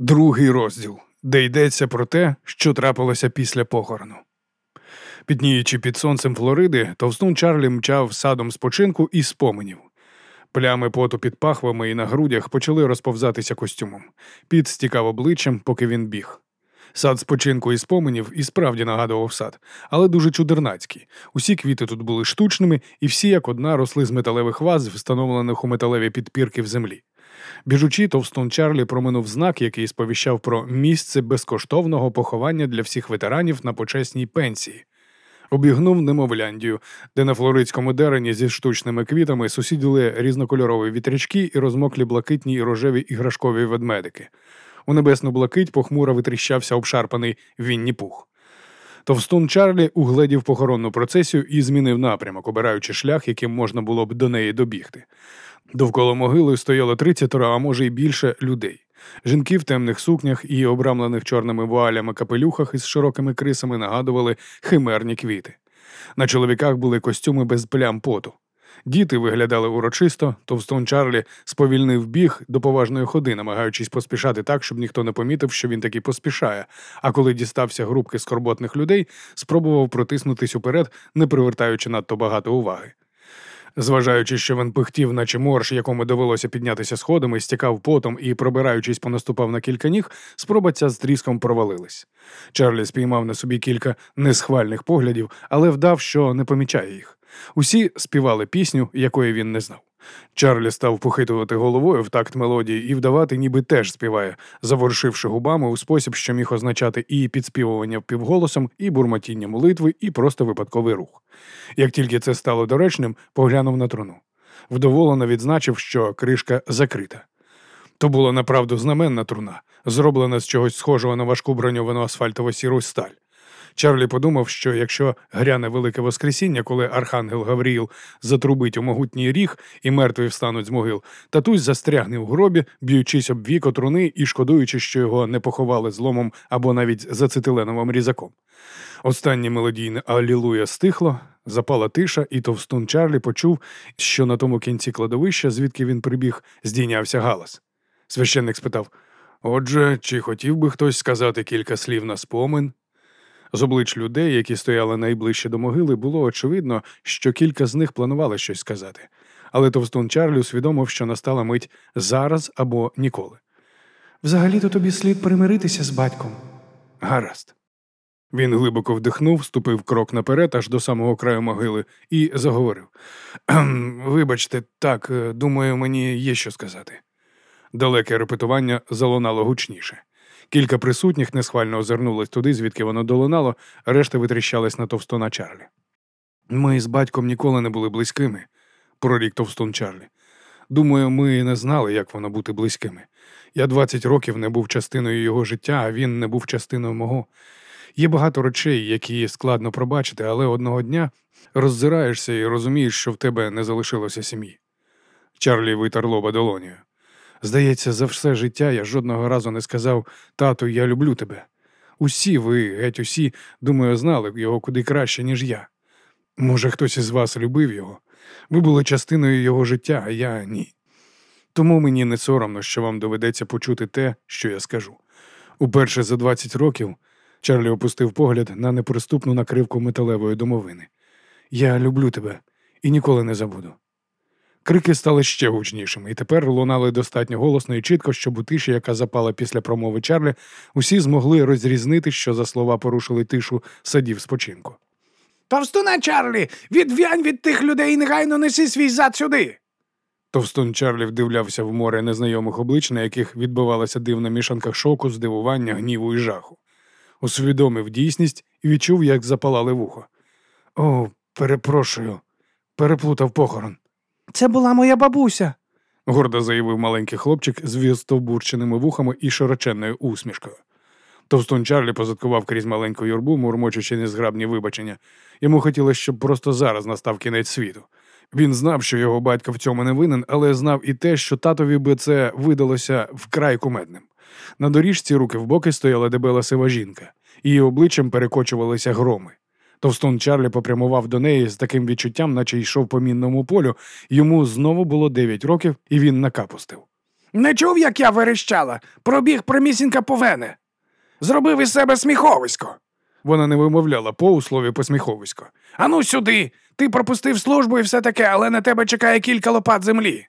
Другий розділ, де йдеться про те, що трапилося після похорону. Підніючи під сонцем Флориди, товстун Чарлі мчав садом спочинку і споменів. Плями поту під пахвами і на грудях почали розповзатися костюмом. Під стікав обличчям, поки він біг. Сад спочинку і споменів і справді нагадував сад, але дуже чудернацький. Усі квіти тут були штучними, і всі як одна росли з металевих ваз, встановлених у металеві підпірки в землі. Біжучи, товстун Чарлі проминув знак, який сповіщав про місце безкоштовного поховання для всіх ветеранів на почесній пенсії. Обігнув немовляндію, де на флоридському дерені зі штучними квітами сусіділи різнокольорові вітрячки і розмоклі блакитні і рожеві іграшкові ведмедики. У небесну блакить похмуро витріщався обшарпаний Вінні Пух. Товстун Чарлі угледів похоронну процесію і змінив напрямок, обираючи шлях, яким можна було б до неї добігти. Довкола могили стояло тридцятеро, а може й більше людей. Жінки в темних сукнях і обрамлених чорними вуалями капелюхах із широкими крисами нагадували химерні квіти. На чоловіках були костюми без плям поту. Діти виглядали урочисто, товстон Чарлі сповільнив біг до поважної ходи, намагаючись поспішати так, щоб ніхто не помітив, що він таки поспішає. А коли дістався групки скорботних людей, спробував протиснутись уперед, не привертаючи надто багато уваги. Зважаючи, що він пихтів, наче морж, якому довелося піднятися сходами, стікав потом і, пробираючись, понаступав на кілька ніг, спроба ця з тріском провалилась. Чарлі спіймав на собі кілька несхвальних поглядів, але вдав, що не помічає їх. Усі співали пісню, якої він не знав. Чарлі став похитувати головою в такт мелодії і вдавати, ніби теж співає, заворшивши губами у спосіб, що міг означати і підспівування півголосом, і бурмотіння молитви, і просто випадковий рух. Як тільки це стало доречним, поглянув на труну. Вдоволено відзначив, що кришка закрита. То була направду знаменна труна, зроблена з чогось схожого на важку броньовану асфальтово сіру сталь. Чарлі подумав, що якщо гряне велике Воскресіння, коли архангел Гавріїл затрубить у могутній ріг і мертві встануть з могил, татусь застрягне в гробі, б'ючись об віко труни і шкодуючи, що його не поховали зломом або навіть за цитиленовим різаком. Останнє мелодійне Алілуя стихло, запала тиша, і товстун Чарлі почув, що на тому кінці кладовища, звідки він прибіг, здійнявся галас. Священник спитав: Отже, чи хотів би хтось сказати кілька слів на спомин? З облич людей, які стояли найближче до могили, було очевидно, що кілька з них планували щось сказати. Але товстун Чарлі усвідомив, що настала мить зараз або ніколи. Взагалі-то тобі слід примиритися з батьком. Гаразд. Він глибоко вдихнув, ступив крок наперед, аж до самого краю могили, і заговорив. Вибачте, так, е, думаю, мені є що сказати. Далеке репетування залунало гучніше. Кілька присутніх несхвально озирнулись туди, звідки воно долунало, решта витріщались на товстуна Чарлі. Ми з батьком ніколи не були близькими, прорік товстун Чарлі. Думаю, ми не знали, як воно бути близькими. Я 20 років не був частиною його життя, а він не був частиною мого. Є багато речей, які складно пробачити, але одного дня роззираєшся і розумієш, що в тебе не залишилося сім'ї. Чарлі витер лоба долонію. Здається, за все життя я жодного разу не сказав тату, я люблю тебе. Усі ви, геть усі, думаю, знали його куди краще, ніж я. Може, хтось із вас любив його. Ви були частиною його життя, а я ні. Тому мені не соромно, що вам доведеться почути те, що я скажу. Уперше за 20 років Чарлі опустив погляд на неприступну накривку металевої домовини. Я люблю тебе і ніколи не забуду. Крики стали ще гучнішими, і тепер лунали достатньо голосно і чітко, щоб у тиші, яка запала після промови Чарлі, усі змогли розрізнити, що за слова порушили тишу садів спочинку. Товстуна, Чарлі, відв'янь від тих людей і негайно неси свій зад сюди. Товстун Чарлі вдивлявся в море незнайомих облич, на яких відбивалася дивна мішанка шоку, здивування, гніву і жаху. Усвідомив дійсність і відчув, як запалали вухо. О, перепрошую, переплутав похорон. Це була моя бабуся, гордо заявив маленький хлопчик з вістовбурченими вухами і широченною усмішкою. Товстун Чарлі позадкував крізь маленьку юрбу, мурмочучи незграбні вибачення. Йому хотілося, щоб просто зараз настав кінець світу. Він знав, що його батько в цьому не винен, але знав і те, що татові би це видалося вкрай кумедним. На доріжці руки в боки стояла дебела сива жінка, її обличчям перекочувалися громи. Товстун Чарлі попрямував до неї з таким відчуттям, наче йшов по мінному полю. Йому знову було дев'ять років, і він накапустив. Не чув, як я верещала, пробіг примісінька по вене. Зробив із себе сміховисько. Вона не вимовляла по у слові посміховисько. Ану сюди. Ти пропустив службу і все таке, але на тебе чекає кілька лопат землі.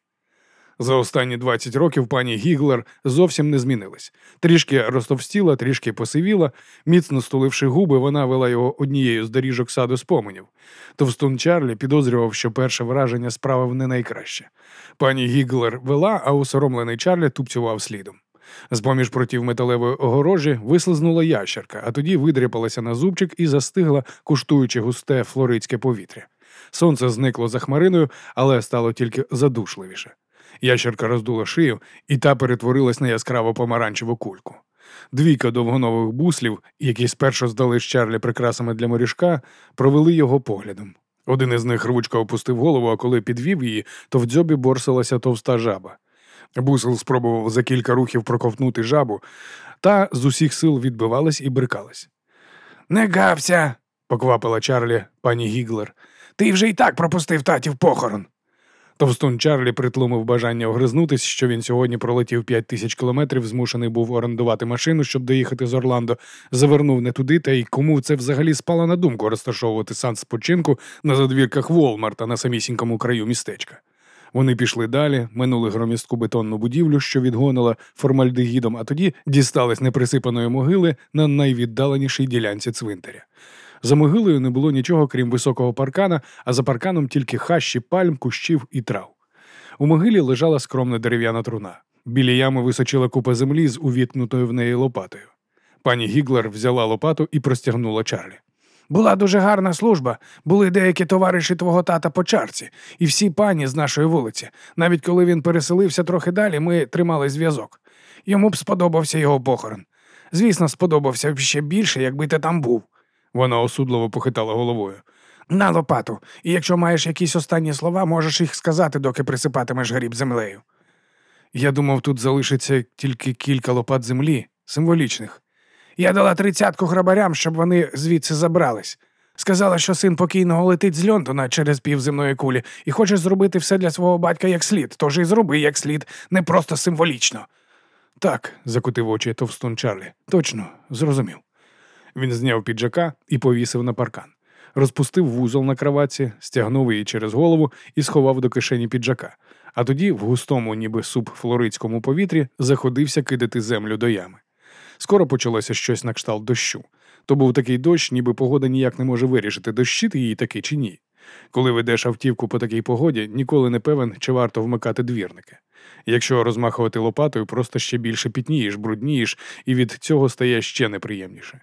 За останні 20 років пані Гіглер зовсім не змінилась. Трішки розтовстіла, трішки посивіла, міцно стуливши губи, вона вела його однією з доріжок саду споменів. Товстун Чарлі підозрював, що перше враження справив не найкраще. Пані Гіглер вела, а усоромлений Чарлі тупцював слідом. З-поміж протів металевої огорожі вислизнула ящерка, а тоді видряпалася на зубчик і застигла, куштуючи густе флоридське повітря. Сонце зникло за хмариною, але стало тільки задушливіше. Ящерка роздула шию, і та перетворилась на яскраво помаранчеву кульку. Двійка довгонових буслів, які спершу здали Чарлі прикрасами для морішка, провели його поглядом. Один із них рвучко опустив голову, а коли підвів її, то в дзьобі борсилася товста жаба. Бусел спробував за кілька рухів проковтнути жабу, та з усіх сил відбивалась і брикалась. Не гався, Поквапила Чарлі пані Гіглер. ти вже й так пропустив татів похорон. Товстун Чарлі притлумив бажання огризнутись, що він сьогодні пролетів п'ять тисяч кілометрів, змушений був орендувати машину, щоб доїхати з Орландо, завернув не туди, та й кому це взагалі спало на думку розташовувати сан спочинку на задвірках Волмарта на самісінькому краю містечка. Вони пішли далі, минули громістку бетонну будівлю, що відгонила формальдегідом, а тоді дістались неприсипаної могили на найвіддаленішій ділянці цвинтаря. За могилою не було нічого, крім високого паркана, а за парканом тільки хащі пальм, кущів і трав. У могилі лежала скромна дерев'яна труна. Біля ями височила купа землі з увіткнутою в неї лопатою. Пані Гіглер взяла лопату і простягнула Чарлі. Була дуже гарна служба. Були деякі товариші твого тата по чарці, і всі пані з нашої вулиці. Навіть коли він переселився трохи далі, ми тримали зв'язок. Йому б сподобався його похорон. Звісно, сподобався б ще більше, якби ти там був. Вона осудливо похитала головою. На лопату. І якщо маєш якісь останні слова, можеш їх сказати, доки присипатимеш гріб землею. Я думав, тут залишиться тільки кілька лопат землі, символічних. Я дала тридцятку грабарям, щоб вони звідси забрались. Сказала, що син покійного летить з Льондона через півземної кулі і хоче зробити все для свого батька як слід, тож і зроби як слід, не просто символічно. Так, закутив очі товстун Чарлі. Точно, зрозумів. Він зняв піджака і повісив на паркан. Розпустив вузол на кроватці, стягнув її через голову і сховав до кишені піджака. А тоді, в густому, ніби суп флоридському повітрі, заходився кидати землю до ями. Скоро почалося щось на кшталт дощу. То був такий дощ, ніби погода ніяк не може вирішити, дощити її таки чи ні. Коли ведеш автівку по такій погоді, ніколи не певен, чи варто вмикати двірники. Якщо розмахувати лопатою, просто ще більше пітнієш, бруднієш, і від цього стає ще неприємніше.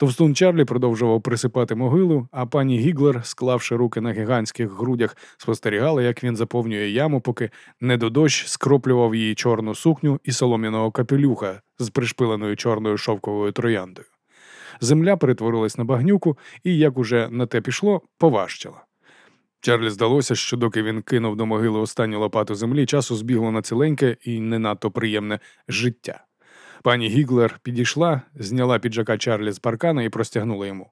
Товстун Чарлі продовжував присипати могилу, а пані Гіглер, склавши руки на гігантських грудях, спостерігала, як він заповнює яму, поки недодощ скроплював її чорну сукню і солом'яного капелюха з пришпиленою чорною шовковою трояндою. Земля перетворилась на багнюку і, як уже на те пішло, поважчала. Чарлі здалося, що доки він кинув до могили останню лопату землі, часу збігло на ціленьке і не надто приємне життя. Пані Гіглер підійшла, зняла піджака Чарлі з паркана і простягнула йому.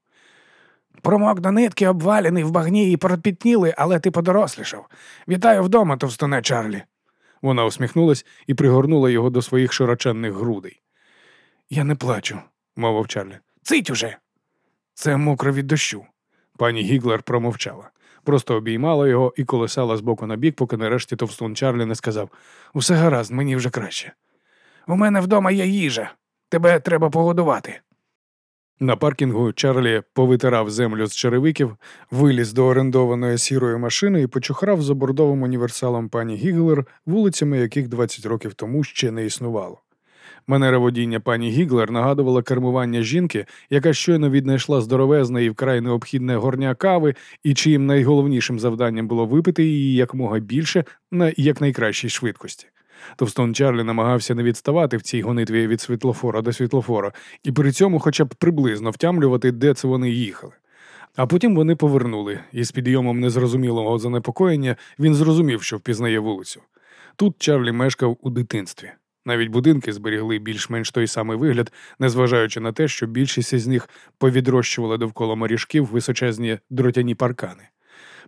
Промок до нитки обвалений в багні і пропітніли, але ти подорослішав. Вітаю вдома, товстуне Чарлі. Вона усміхнулась і пригорнула його до своїх широченних грудей. Я не плачу, мовив Чарлі. Цить уже. Це мокро від дощу. Пані Гіглер промовчала. Просто обіймала його і колесала з боку на бік, поки нарешті товстун Чарлі не сказав Усе гаразд, мені вже краще. У мене вдома є їжа. Тебе треба погодувати. На паркінгу Чарлі повитирав землю з черевиків, виліз до орендованої сірої машини і почухрав за бордовим універсалом пані Гіглер, вулицями яких 20 років тому ще не існувало. Манера водіння пані Гіглер нагадувала кермування жінки, яка щойно віднайшла здоровезне і вкрай необхідне горня кави, і чиїм найголовнішим завданням було випити її якомога більше на якнайкращій швидкості. Товстон Чарлі намагався не відставати в цій гонитві від світлофора до світлофора, і при цьому хоча б приблизно втямлювати, де це вони їхали. А потім вони повернули, і з підйомом незрозумілого занепокоєння він зрозумів, що впізнає вулицю. Тут Чарлі мешкав у дитинстві. Навіть будинки зберігли більш-менш той самий вигляд, незважаючи на те, що більшість із них повідрощували довкола моріжків височезні дротяні паркани.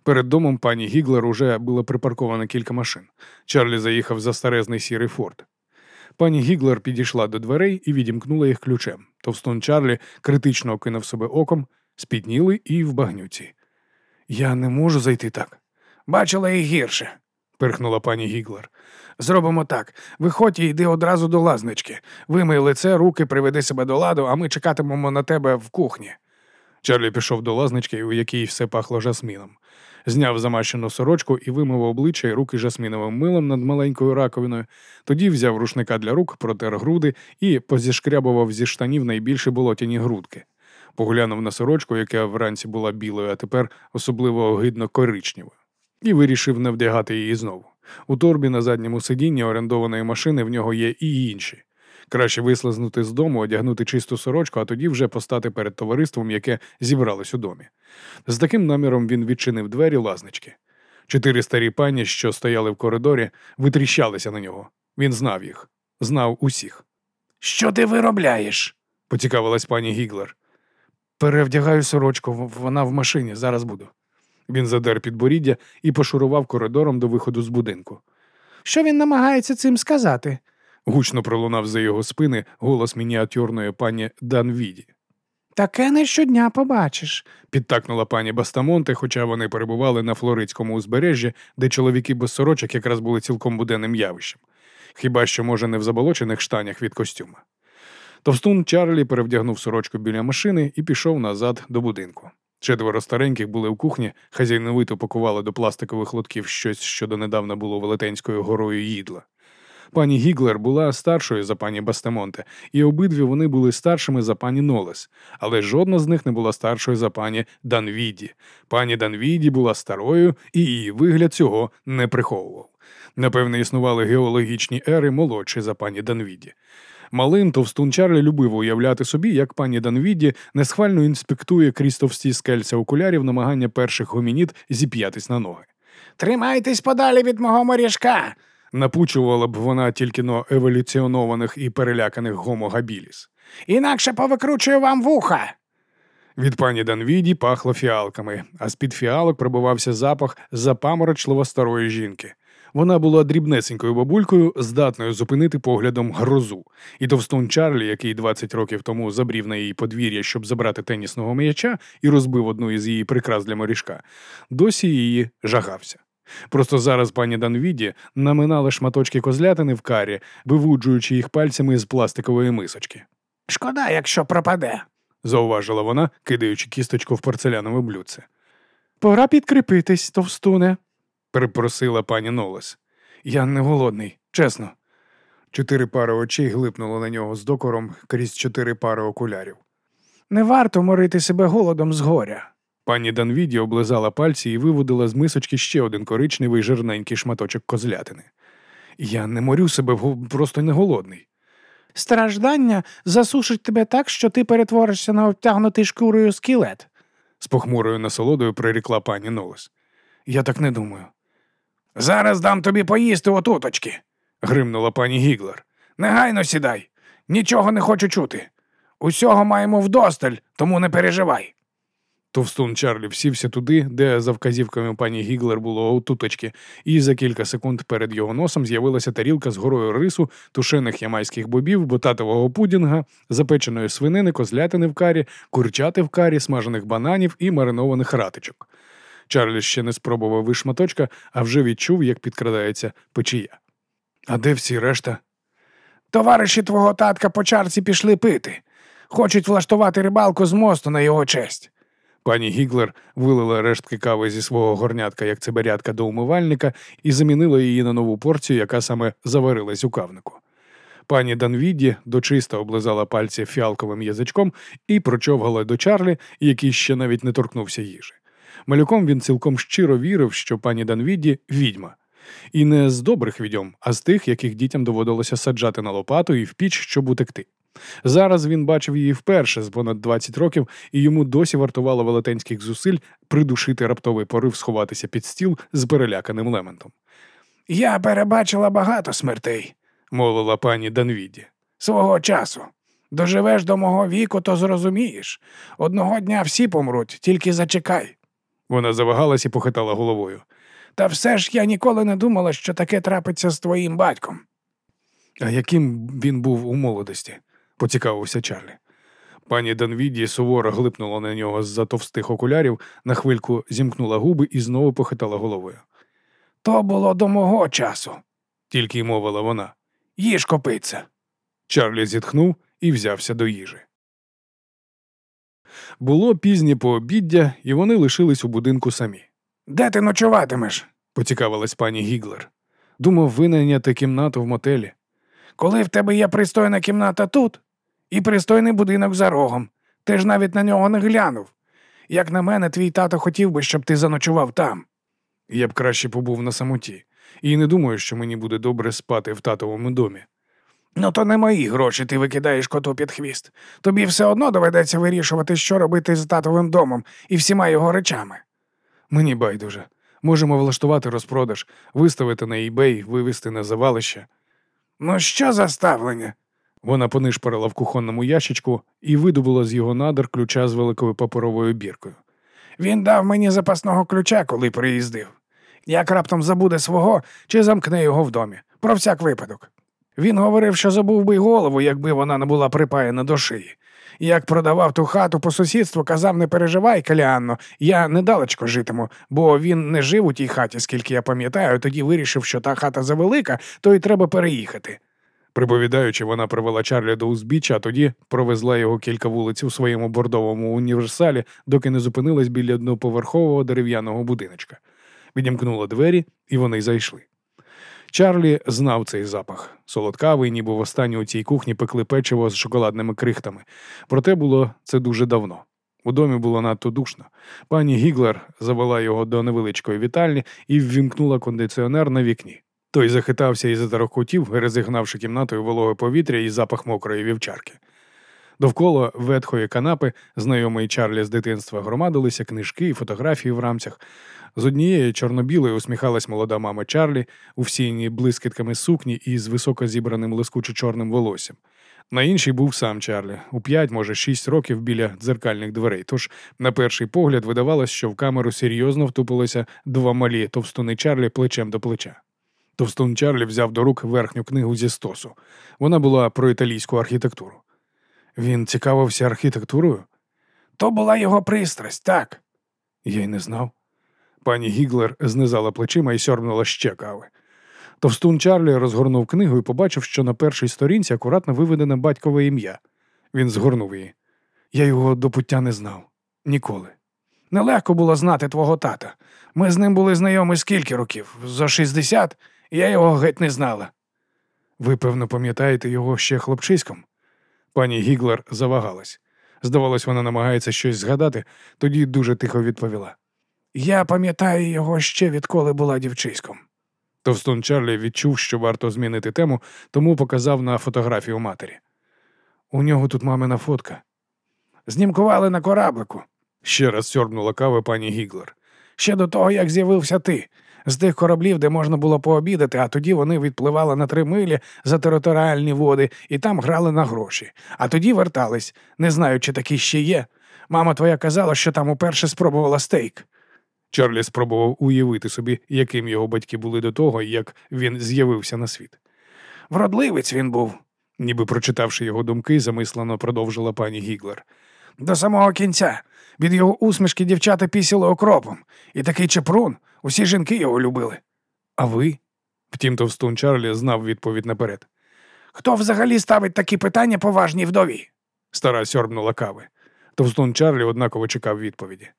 Перед домом пані Гіглер уже було припарковано кілька машин. Чарлі заїхав за старезний сірий форт. Пані Гіглер підійшла до дверей і відімкнула їх ключем. Товстун Чарлі критично окинув себе оком, спітніли і в багнюці. Я не можу зайти так. Бачила і гірше, пирхнула пані Гіглер. Зробимо так. Виходь і йди одразу до лазнички. Вимий лице, руки, приведи себе до ладу, а ми чекатимемо на тебе в кухні. Чарлі пішов до лазнички, у якій все пахло жасміном. Зняв замащену сорочку і вимив обличчя і руки жасміновим милом над маленькою раковиною. Тоді взяв рушника для рук, протер груди і позішкрябував зі штанів найбільші болотяні грудки. Поглянув на сорочку, яка вранці була білою, а тепер особливо огидно коричневою, і вирішив не вдягати її знову. У торбі на задньому сидінні орендованої машини в нього є і інші. Краще вислизнути з дому, одягнути чисту сорочку, а тоді вже постати перед товариством, яке зібралось у домі. З таким наміром він відчинив двері лазнички. Чотири старі пані, що стояли в коридорі, витріщалися на нього. Він знав їх, знав усіх. Що ти виробляєш? поцікавилась пані Гіглер. Перевдягаю сорочку, вона в машині, зараз буду. Він задер підборіддя і пошурував коридором до виходу з будинку. Що він намагається цим сказати? Гучно пролунав за його спини голос мініатюрної пані Данвіді. Таке не щодня побачиш, підтакнула пані Бастамонте, хоча вони перебували на флоридському узбережжі, де чоловіки без сорочок якраз були цілком буденним явищем. Хіба що, може, не в заболочених штанях від костюма. Товстун Чарлі перевдягнув сорочку біля машини і пішов назад до будинку. Четверо стареньких були в кухні, хазяйновито пакували до пластикових лотків щось, що донедавна було велетенською горою їдла. Пані Гіглер була старшою за пані Бастемонте, і обидві вони були старшими за пані Нолес, але жодна з них не була старшою за пані Данвіді. Пані Данвіді була старою, і її вигляд цього не приховував. Напевне, існували геологічні ери молодші за пані Данвіді. Малим товстун Чарлі любив уявляти собі, як пані Данвіді несхвально інспектує крізь товсті скельця окулярів намагання перших гомінід зіп'ятись на ноги. Тримайтесь подалі від мого моріжка, напучувала б вона тільки но еволюціонованих і переляканих гомогабіліс. Інакше повикручую вам вуха. Від пані Данвіді пахло фіалками, а з-під фіалок пробивався запах запаморочливо старої жінки. Вона була дрібнесенькою бабулькою, здатною зупинити поглядом грозу, і товстун Чарлі, який 20 років тому забрів на її подвір'я, щоб забрати тенісного м'яча і розбив одну із її прикрас для морішка, досі її жагався. Просто зараз пані Данвіді наминала шматочки козлятини в карі, вивуджуючи їх пальцями з пластикової мисочки. Шкода, якщо пропаде, зауважила вона, кидаючи кісточку в порцелянове блюдце. Пора підкріпитись, товстуне, перепросила пані Нолес. Я не голодний, чесно. Чотири пари очей глипнуло на нього з докором крізь чотири пари окулярів. Не варто морити себе голодом з горя. Пані Данвіді облизала пальці і виводила з мисочки ще один коричневий жирненький шматочок козлятини. Я не морю себе, просто не голодний. Страждання засушить тебе так, що ти перетворишся на обтягнутий шкурою скелет, з похмурою насолодою прирікла пані Нолес. Я так не думаю. Зараз дам тобі поїсти отуточки, гримнула пані Гіглер. Негайно сідай. Нічого не хочу чути. Усього маємо вдосталь, тому не переживай. Товстун Чарлі всівся туди, де за вказівками пані Гіглер було отуточки, і за кілька секунд перед його носом з'явилася тарілка з горою рису, тушених ямайських бобів, ботатового пудінга, запеченої свинини, козлятини в карі, курчати в карі, смажених бананів і маринованих ратичок. Чарлі ще не спробував і шматочка, а вже відчув, як підкрадається печія. А де всі решта? Товариші твого татка по чарці пішли пити. Хочуть влаштувати рибалку з мосту на його честь. Пані Гіглер вилила рештки кави зі свого горнятка, як циберятка до умивальника, і замінила її на нову порцію, яка саме заварилась у кавнику. Пані Данвіді дочисто облизала пальці фіалковим язичком і прочовгала до Чарлі, який ще навіть не торкнувся їжі. Малюком він цілком щиро вірив, що пані Данвіді відьма. І не з добрих відьом, а з тих, яких дітям доводилося саджати на лопату і в піч, щоб утекти. Зараз він бачив її вперше з понад 20 років, і йому досі вартувало велетенських зусиль придушити раптовий порив сховатися під стіл з переляканим лементом. Я перебачила багато смертей, мовила пані Данвіді. Свого часу. Доживеш до мого віку, то зрозумієш. Одного дня всі помруть, тільки зачекай. Вона завагалась і похитала головою. Та все ж я ніколи не думала, що таке трапиться з твоїм батьком. А яким він був у молодості? Поцікавився Чарлі. Пані Данвіді суворо глипнула на нього з-за товстих окулярів, на хвильку зімкнула губи і знову похитала головою. То було до мого часу, Тільки й мовила вона. їж копиться. Чарлі зітхнув і взявся до їжі. Було пізнє пообіддя, і вони лишились у будинку самі. Де ти ночуватимеш? Поцікавилась пані Гіглер. Думав винайняти кімнату в мотелі. Коли в тебе є пристойна кімната тут і пристойний будинок за рогом. Ти ж навіть на нього не глянув. Як на мене, твій тато хотів би, щоб ти заночував там. Я б краще побув на самоті, і не думаю, що мені буде добре спати в татовому домі. Ну, то не мої гроші ти викидаєш коту під хвіст. Тобі все одно доведеться вирішувати, що робити з татовим домом і всіма його речами. Мені байдуже. Можемо влаштувати розпродаж, виставити на eBay, вивезти на завалище. Ну, що за ставлення? Вона понишпарила в кухонному ящичку і видобула з його надр ключа з великою паперовою біркою. Він дав мені запасного ключа, коли приїздив. Як раптом забуде свого чи замкне його в домі. Про всяк випадок. Він говорив, що забув би голову, якби вона не була припаяна до шиї. Як продавав ту хату по сусідству, казав, не переживай, Каліанно, я недалечко житиму, бо він не жив у тій хаті, скільки я пам'ятаю, тоді вирішив, що та хата завелика, то й треба переїхати. Приповідаючи, вона привела Чарлі до узбіччя, а тоді провезла його кілька вулиць у своєму бордовому універсалі, доки не зупинилась біля одноповерхового дерев'яного будиночка. Відімкнула двері, і вони зайшли. Чарлі знав цей запах. Солодкавий, ніби востаннє у цій кухні пекли печиво з шоколадними крихтами. Проте було це дуже давно. У домі було надто душно. Пані Гіглер завела його до невеличкої вітальні і ввімкнула кондиціонер на вікні. Той захитався і заторохкотів, розігнавши кімнатою вологе повітря і запах мокрої вівчарки. Довкола ветхої канапи, знайомий Чарлі з дитинства, громадилися книжки і фотографії в рамцях. З однієї чорно-білої усміхалась молода мама Чарлі, у всійній блискітками сукні і з високо зібраним лискучо чорним волоссям. На іншій був сам Чарлі, у п'ять, може, шість років біля дзеркальних дверей. Тож, на перший погляд, видавалось, що в камеру серйозно втупилися два малі товстуни Чарлі плечем до плеча. Товстун Чарлі взяв до рук верхню книгу зі стосу. Вона була про італійську архітектуру. Він цікавився архітектурою? То була його пристрасть, так. Я й не знав. Пані Гіглер знизала плечима і сьорбнула ще кави. Товстун Чарлі розгорнув книгу і побачив, що на першій сторінці акуратно виведене батькове ім'я. Він згорнув її. Я його до пуття не знав. Ніколи. Нелегко було знати твого тата. Ми з ним були знайомі скільки років? За 60? Я його геть не знала. Ви, певно, пам'ятаєте його ще хлопчиськом? Пані Гіглер завагалась. Здавалось, вона намагається щось згадати, тоді дуже тихо відповіла. Я пам'ятаю його ще відколи була дівчиськом. Товстун Чарлі відчув, що варто змінити тему, тому показав на фотографію матері. У нього тут мамина фотка. Знімкували на кораблику. Ще раз сьорбнула кави пані Гіглер. Ще до того, як з'явився ти. З тих кораблів, де можна було пообідати, а тоді вони відпливали на три милі за територіальні води і там грали на гроші. А тоді вертались, не знаю, чи такі ще є. Мама твоя казала, що там уперше спробувала стейк. Чарлі спробував уявити собі, яким його батьки були до того, як він з'явився на світ. Вродливець він був, Ніби прочитавши його думки, замислено продовжила пані Гіглер. до самого кінця. Від його усмішки дівчата пісіли окропом. І такий чепрун, усі жінки його любили. А ви? Втім, товстун Чарлі знав відповідь наперед. Хто взагалі ставить такі питання поважній вдові? Стара сьорбнула кави. Товстун Чарлі однаково чекав відповіді.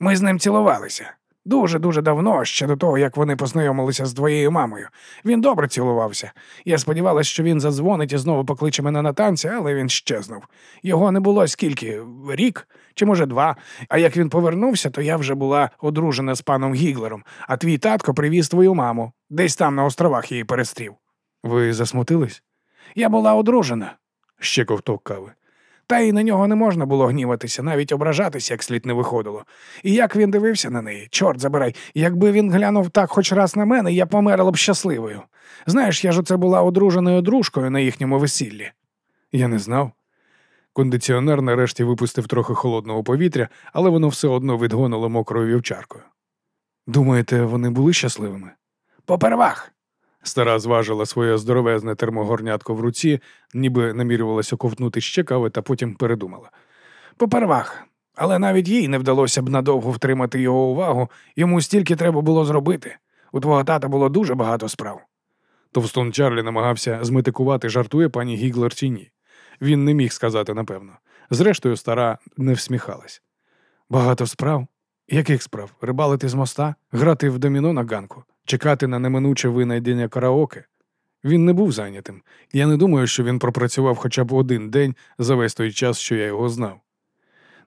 Ми з ним цілувалися. Дуже-дуже давно, ще до того, як вони познайомилися з твоєю мамою. Він добре цілувався. Я сподівалася, що він задзвонить і знову покличе мене на танці, але він щезнув. Його не було скільки рік чи, може, два. А як він повернувся, то я вже була одружена з паном Гіглером, а твій татко привіз твою маму, десь там на островах її перестрів. Ви засмутились? Я була одружена. Ще ковток кави. Та й на нього не можна було гніватися, навіть ображатися, як слід не виходило. І як він дивився на неї, чорт забирай, якби він глянув так хоч раз на мене, я померла б щасливою. Знаєш, я ж оце була одруженою дружкою на їхньому весіллі. Я не знав. Кондиціонер нарешті випустив трохи холодного повітря, але воно все одно відгонило мокрою вівчаркою. Думаєте, вони були щасливими? Попервах. Стара зважила своє здоровезне термогорнятко в руці, ніби намірювалася ковтнути ще кави, та потім передумала. Попервах. Але навіть їй не вдалося б надовго втримати його увагу, йому стільки треба було зробити. У твого тата було дуже багато справ. Товстон Чарлі намагався зметикувати, жартує пані Гіглер чи ні. Він не міг сказати напевно. Зрештою, стара не всміхалась. Багато справ? Яких справ? Рибалити з моста, грати в доміно на ганку, чекати на неминуче винайдення караоке. Він не був зайнятим. Я не думаю, що він пропрацював хоча б один день за весь той час, що я його знав.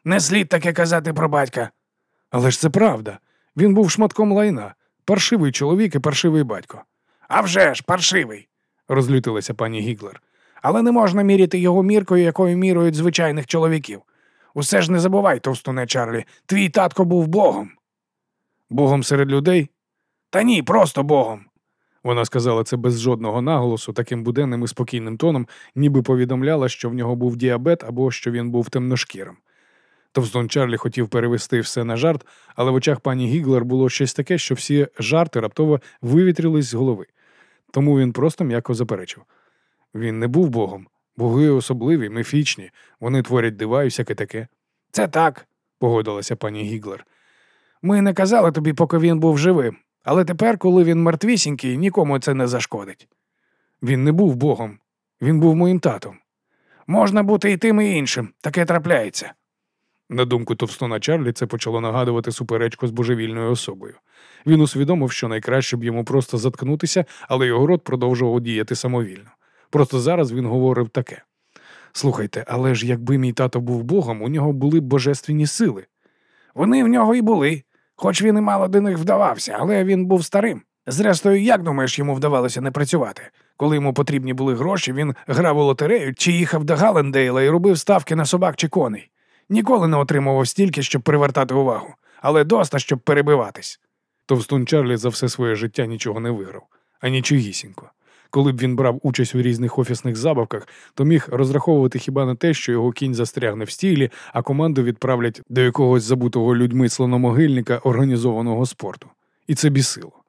Не слід таке казати про батька. Але ж це правда. Він був шматком лайна, паршивий чоловік і паршивий батько. «А вже ж, паршивий. Розлютилася пані Гіглер. Але не можна міряти його міркою, якою мірують звичайних чоловіків. Усе ж не забувай, товстуне Чарлі, твій татко був Богом. Богом серед людей? Та ні, просто Богом. Вона сказала це без жодного наголосу, таким буденним і спокійним тоном, ніби повідомляла, що в нього був діабет або що він був темношкірим. Товстон Чарлі хотів перевести все на жарт, але в очах пані Гіглер було щось таке, що всі жарти раптово вивітрились з голови. Тому він просто м'яко заперечив. Він не був богом. Боги особливі, міфічні, вони творять дива і всяке таке. Це так, погодилася пані Гіглер. Ми не казали тобі, поки він був живим, але тепер, коли він мертвісінький, нікому це не зашкодить. Він не був богом, він був моїм татом. Можна бути і тим, і іншим, таке трапляється. На думку товстона Чарлі, це почало нагадувати суперечку з божевільною особою. Він усвідомив, що найкраще б йому просто заткнутися, але його рот продовжував діяти самовільно. Просто зараз він говорив таке: Слухайте, але ж якби мій тато був богом, у нього були б божественні сили. Вони в нього і були, хоч він і мало до них вдавався, але він був старим. Зрештою, як думаєш, йому вдавалося не працювати? Коли йому потрібні були гроші, він грав у лотерею чи їхав до Галендейла і робив ставки на собак чи коней. Ніколи не отримував стільки, щоб привертати увагу, але доста, щоб перебиватись. Товстун Чарлі за все своє життя нічого не виграв, а нічогісінько. Коли б він брав участь у різних офісних забавках, то міг розраховувати хіба на те, що його кінь застрягне в стілі, а команду відправлять до якогось забутого людьми слономогильника організованого спорту. І це бісило.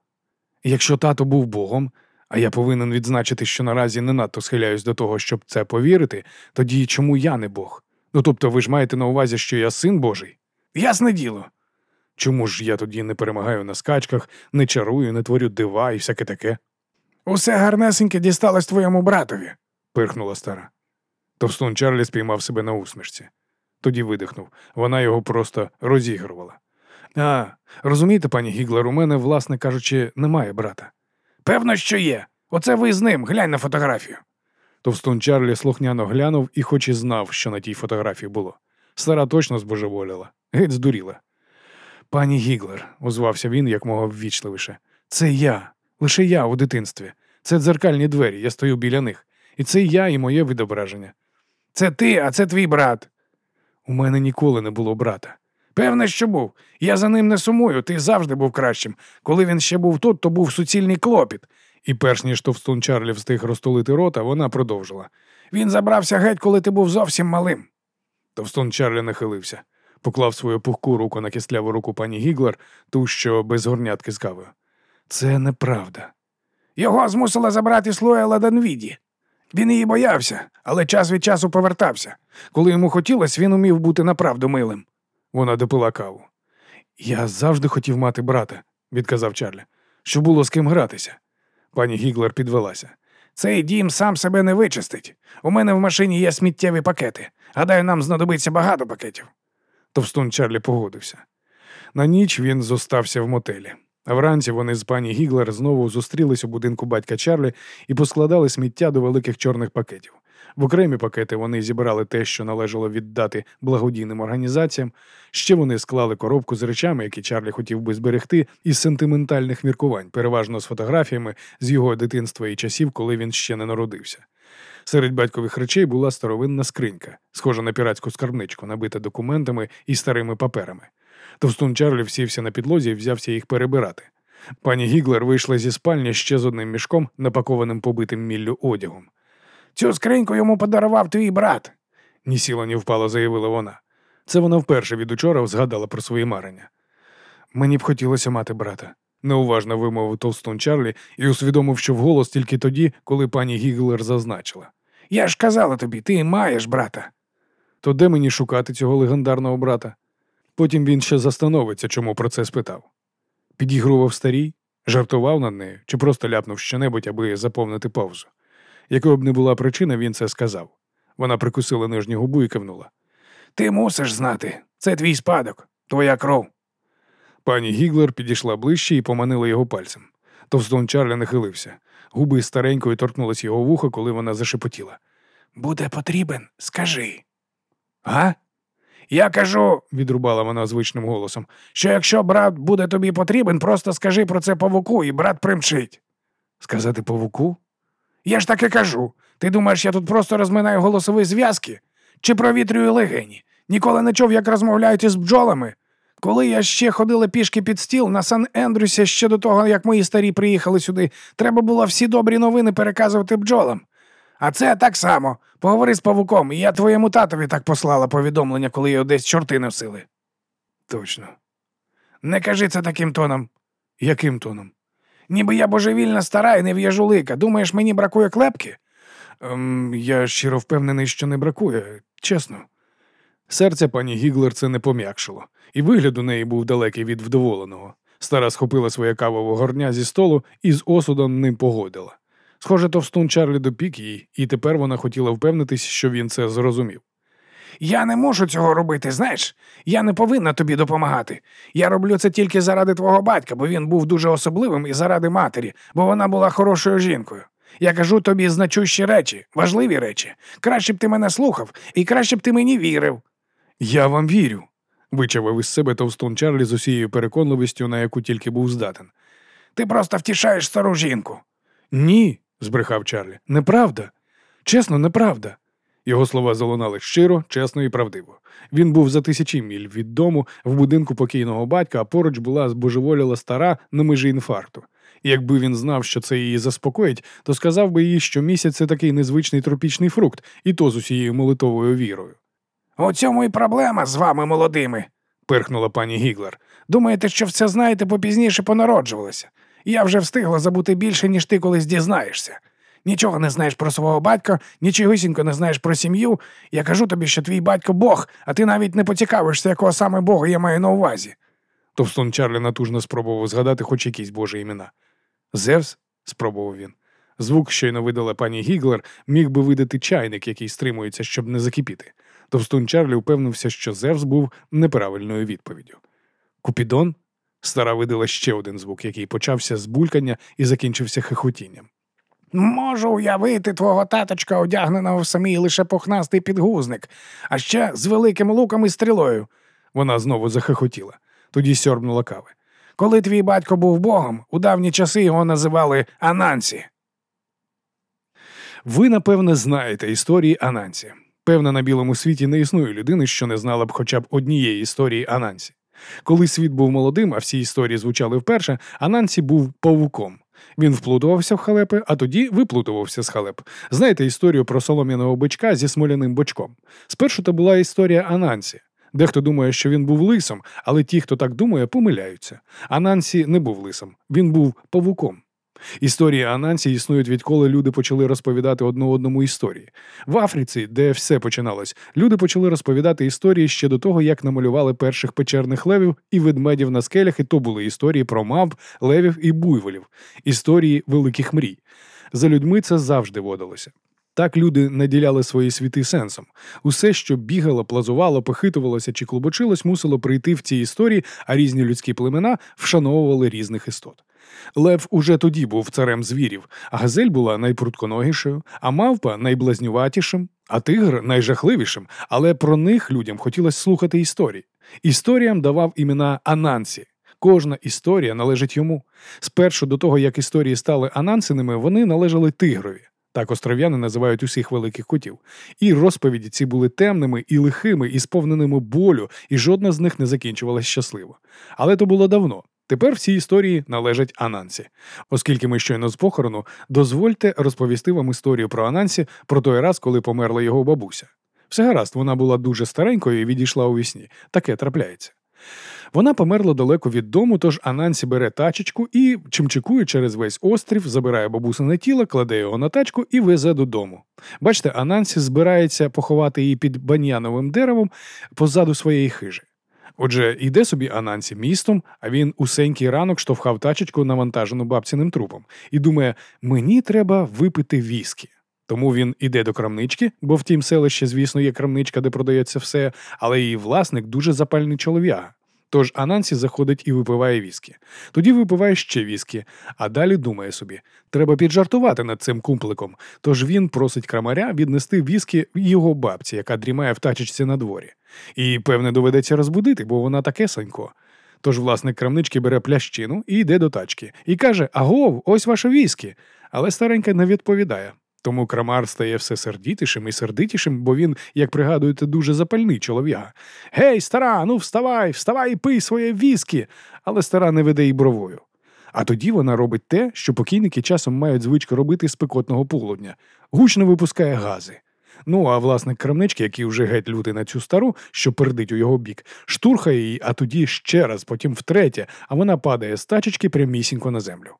Якщо тато був богом, а я повинен відзначити, що наразі не надто схиляюсь до того, щоб це повірити, тоді чому я не Бог? Ну тобто ви ж маєте на увазі, що я син Божий? Ясне діло. Чому ж я тоді не перемагаю на скачках, не чарую, не творю дива і всяке таке? Усе гарнесеньке дісталось твоєму братові, пирхнула стара. Товстун Чарлі спіймав себе на усмішці. Тоді видихнув. Вона його просто розігрувала. А, розумієте, пані Гіглер, у мене, власне кажучи, немає брата. Певно, що є. Оце ви з ним, глянь на фотографію. Товстун Чарлі слухняно глянув і хоч і знав, що на тій фотографії було. Стара точно збожеволіла, геть здуріла. Пані Гіглер, озвався він як мого ввічливіше. Це я, лише я у дитинстві. Це дзеркальні двері, я стою біля них. І це я і моє відображення. Це ти, а це твій брат. У мене ніколи не було брата. Певне, що був. Я за ним не сумую, ти завжди був кращим. Коли він ще був тут, то був суцільний клопіт. І перш ніж товстун Чарлі встиг розтулити рота, вона продовжила. Він забрався геть, коли ти був зовсім малим. Товстун Чарлі нахилився, поклав свою пухку руку на кисляву руку пані Гіглер, ту, що без горнятки з кавою. Це неправда. Його змусила забрати Слуела Данвіді. Він її боявся, але час від часу повертався. Коли йому хотілося, він умів бути направду милим. Вона допила каву. Я завжди хотів мати брата, відказав Чарлі, що було з ким гратися. Пані Гіглер підвелася. Цей дім сам себе не вичистить. У мене в машині є сміттєві пакети. Гадаю, нам знадобиться багато пакетів. Товстун Чарлі погодився. На ніч він зостався в мотелі. Вранці вони з пані Гіглер знову зустрілись у будинку батька Чарлі і поскладали сміття до великих чорних пакетів. В окремі пакети вони зібрали те, що належало віддати благодійним організаціям. Ще вони склали коробку з речами, які Чарлі хотів би зберегти, із сентиментальних міркувань, переважно з фотографіями з його дитинства і часів, коли він ще не народився. Серед батькових речей була старовинна скринька, схожа на піратську скарбничку, набита документами і старими паперами. Товстун Чарлі всівся на підлозі і взявся їх перебирати. Пані Гіглер вийшла зі спальні ще з одним мішком, напакованим побитим міллю одягом. Цю скриньку йому подарував твій брат. ні сіло, ні впало, заявила вона. Це вона вперше від учора згадала про свої марення. Мені б хотілося мати брата, неуважно вимовив Толстун Чарлі і усвідомив, що вголос тільки тоді, коли пані Гіглер зазначила. Я ж казала тобі, ти маєш брата. То де мені шукати цього легендарного брата? Потім він ще застановиться, чому про це спитав. Підігрував старій, жартував над нею чи просто ляпнув щонебудь, аби заповнити паузу. Якою б не була причина, він це сказав. Вона прикусила нижню губу і кивнула. Ти мусиш знати. Це твій спадок, твоя кров. Пані Гіглер підійшла ближче і поманила його пальцем. Товстон Чарлі нахилився. Губи старенькою торкнулись його вуха, коли вона зашепотіла. Буде потрібен, скажи. А? Я кажу, відрубала вона звичним голосом. що якщо брат буде тобі потрібен, просто скажи про це павуку, і брат примчить. Сказати павуку? Я ж таки кажу. Ти думаєш, я тут просто розминаю голосові зв'язки? Чи провітрюю легені? Ніколи не чув, як розмовляють із бджолами. Коли я ще ходила пішки під стіл на Сан Ендрюсі ще до того, як мої старі приїхали сюди, треба було всі добрі новини переказувати бджолам. А це так само. Поговори з павуком, я твоєму татові так послала повідомлення, коли його десь чорти носили. Точно. Не кажи це таким тоном. Яким тоном? Ніби я божевільна стара і не в'яжу лика. Думаєш, мені бракує клепки? Ем, я щиро впевнений, що не бракує, чесно. Серце пані Гіглер це не пом'якшило, і вигляд у неї був далекий від вдоволеного. Стара схопила своє кавове горня зі столу і з осудом ним погодила. Схоже, товстун Чарлі допік її, і тепер вона хотіла впевнитись, що він це зрозумів. Я не можу цього робити, знаєш? Я не повинна тобі допомагати. Я роблю це тільки заради твого батька, бо він був дуже особливим і заради матері, бо вона була хорошою жінкою. Я кажу тобі значущі речі, важливі речі. Краще б ти мене слухав, і краще б ти мені вірив. Я вам вірю, вичавив із себе товстун Чарлі з усією переконливістю, на яку тільки був здатен. Ти просто втішаєш стару жінку. Ні, збрехав Чарлі. Неправда. Чесно, неправда. Його слова залунали щиро, чесно і правдиво. Він був за тисячі міль від дому в будинку покійного батька, а поруч була збожеволіла стара на межі інфаркту. І якби він знав, що це її заспокоїть, то сказав би їй, що місяць це такий незвичний тропічний фрукт, і то з усією молитовою вірою. У цьому і проблема з вами, молодими, пирхнула пані Гіглер. Думаєте, що все знаєте попізніше понароджувалося. Я вже встигла забути більше, ніж ти колись дізнаєшся. Нічого не знаєш про свого батька, нічогісінько не знаєш про сім'ю. Я кажу тобі, що твій батько Бог, а ти навіть не поцікавишся, якого саме Бога я маю на увазі. Товстон Чарлі натужно спробував згадати хоч якісь божі імена. Зевс? спробував він. Звук, щойно видала пані Гіглер, міг би видати чайник, який стримується, щоб не закипіти. Товстун Чарлі впевнився, що Зевс був неправильною відповіддю. Купідон? Стара видала ще один звук, який почався з булькання і закінчився хихотінням. Можу уявити твого таточка, одягненого в самій лише пухнастий підгузник, а ще з великим луком і стрілою. Вона знову захихотіла, тоді сьорбнула кави. Коли твій батько був богом, у давні часи його називали Анансі. Ви, напевне, знаєте історії Анансі. Певно, на білому світі не існує людини, що не знала б хоча б однієї історії Анансі. Коли світ був молодим, а всі історії звучали вперше, Анансі був павуком. Він вплутувався в халепи, а тоді виплутувався з халеп. Знаєте історію про солом'яного бичка зі смоляним бочком? Спершу то була історія Анансі. Дехто думає, що він був лисом, але ті, хто так думає, помиляються. Анансі не був лисом, він був павуком. Історії Анансі існують відколи люди почали розповідати одну одному історії. В Африці, де все починалось, люди почали розповідати історії ще до того, як намалювали перших печерних левів і ведмедів на скелях, і то були історії про мавп, левів і буйволів, історії великих мрій. За людьми це завжди водилося. Так люди наділяли свої світи сенсом. Усе, що бігало, плазувало, похитувалося чи клубочилось, мусило прийти в ці історії, а різні людські племена вшановували різних істот. Лев уже тоді був царем звірів, а газель була найпрутконогішою, а мавпа найблазнюватішим, а тигр найжахливішим, але про них людям хотілося слухати історії. Історіям давав імена Анансі. Кожна історія належить йому. Спершу до того, як історії стали анансиними, вони належали тигрові. Так остров'яни називають усіх великих котів. І розповіді ці були темними і лихими, і сповненими болю, і жодна з них не закінчувалась щасливо. Але то було давно. Тепер всі історії належать Анансі. Оскільки ми щойно з похорону, дозвольте розповісти вам історію про Анансі про той раз, коли померла його бабуся. Все гаразд, вона була дуже старенькою і відійшла у вісні. Таке трапляється. Вона померла далеко від дому, тож Анансі бере тачечку і, чимчикує через весь острів, забирає бабусине тіло, кладе його на тачку і везе додому. Бачите, Анансі збирається поховати її під баньяновим деревом позаду своєї хижі. Отже, йде собі Анансі містом, а він усенький ранок штовхав тачечку, навантажену бабціним трупом, і думає: мені треба випити віскі. Тому він іде до крамнички, бо в тім селищі, звісно, є крамничка, де продається все, але її власник дуже запальний чолов'яга. Тож Анансі заходить і випиває віскі. Тоді випиває ще віскі, а далі думає собі, треба піджартувати над цим кумпликом. Тож він просить крамаря віднести віскі його бабці, яка дрімає в тачечці на дворі. І, певне, доведеться розбудити, бо вона таке санько. Тож власник крамнички бере плящину і йде до тачки, і каже: Агов, ось ваше віскі. Але старенька не відповідає. Тому крамар стає все сердітішим і сердитішим, бо він, як пригадуєте, дуже запальний чолов'яга. Гей, стара, ну вставай, вставай і пий своє віскі. Але стара не веде й бровою. А тоді вона робить те, що покійники часом мають звичку робити з пекотного полудня, гучно випускає гази. Ну, а власник крамнички, який вже геть лютий на цю стару, що пердить у його бік, штурхає її, а тоді ще раз, потім втретє, а вона падає з тачечки прямісінько на землю.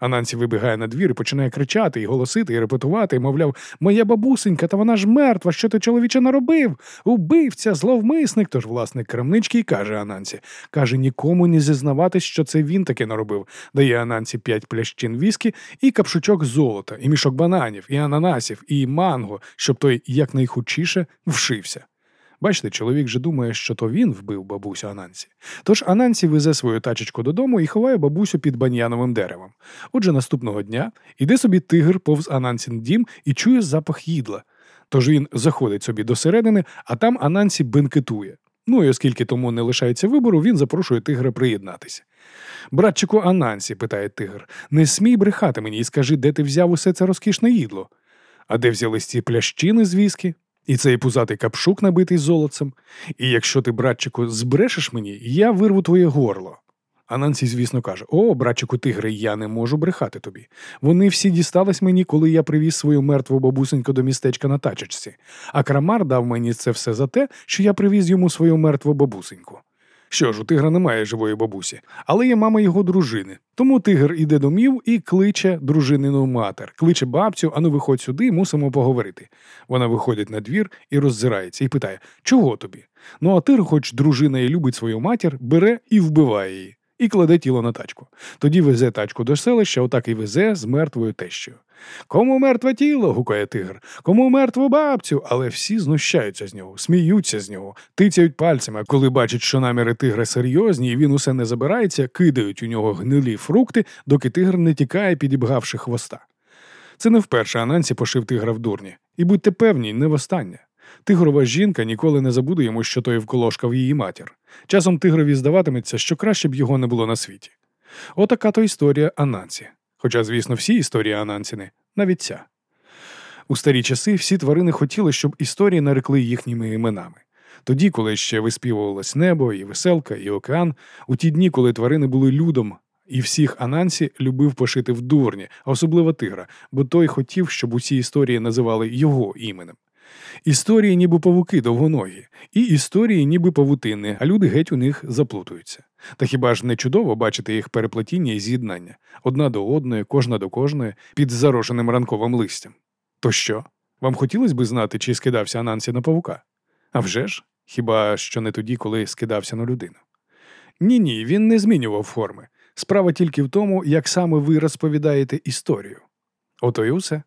Анансі вибігає на двір і починає кричати, і голосити, і репетувати, і, мовляв, моя бабусенька, та вона ж мертва, що ти чоловіче наробив? Убивця, зловмисник. Тож власник крамнички і каже Анансі. Каже, нікому не зізнаватись, що це він таки наробив. Дає Анансі п'ять плящин віскі і капшучок золота, і мішок бананів, і ананасів, і манго, щоб той якнайхучіше вшився. Бачите, чоловік же думає, що то він вбив бабусю Анансі. Тож Анансі везе свою тачечку додому і ховає бабусю під баньяновим деревом. Отже, наступного дня іде собі тигр повз Анансін дім і чує запах їдла. Тож він заходить собі до середини, а там Анансі бенкетує. Ну і оскільки тому не лишається вибору, він запрошує тигра приєднатися. Братчику Анансі, питає тигр, не смій брехати мені і скажи, де ти взяв усе це розкішне їдло. А де взялись ці плящини з віскі? І цей пузатий капшук, набитий золотцем. І якщо ти, братчику, збрешеш мені, я вирву твоє горло. А Нансі, звісно, каже: О, братчику тигри, я не можу брехати тобі. Вони всі дістались мені, коли я привіз свою мертву бабусеньку до містечка на тачечці. А крамар дав мені це все за те, що я привіз йому свою мертву бабусеньку. Що ж, у тигра немає живої бабусі, але є мама його дружини. Тому тигр іде домів і кличе дружинину матер, кличе бабцю, ану виходь сюди, мусимо поговорити. Вона виходить на двір і роззирається, і питає, чого тобі? Ну а тигр, хоч дружина і любить свою матір, бере і вбиває її, і кладе тіло на тачку. Тоді везе тачку до селища, отак і везе з мертвою тещою. Кому мертве тіло? гукає тигр, кому мертву бабцю, але всі знущаються з нього, сміються з нього, тицяють пальцями, коли бачать, що наміри тигра серйозні, і він усе не забирається, кидають у нього гнилі фрукти, доки тигр не тікає, підібгавши хвоста. Це не вперше Анансі пошив тигра в дурні. І будьте певні, не востаннє. Тигрова жінка ніколи не забуде йому, що той вколошкав її матір. Часом тигрові здаватиметься, що краще б його не було на світі. Отака то історія Анансі. Хоча, звісно, всі історії Анансіни, навіть ця. У старі часи всі тварини хотіли, щоб історії нарекли їхніми іменами. Тоді, коли ще виспівувалось небо, і веселка, і океан, у ті дні, коли тварини були людом, і всіх Анансі любив пошити в дурні, особливо тигра, бо той хотів, щоб усі історії називали його іменем. Історії, ніби павуки довгоногі, і історії, ніби павутини, а люди геть у них заплутуються. Та хіба ж не чудово бачити їх переплетіння і з'єднання одна до одної, кожна до кожної, під зароженим ранковим листям? То що? Вам хотілося б знати, чи скидався Анансі на павука? А вже ж? Хіба що не тоді, коли скидався на людину? Ні, ні, він не змінював форми. Справа тільки в тому, як саме ви розповідаєте історію. Ото й усе.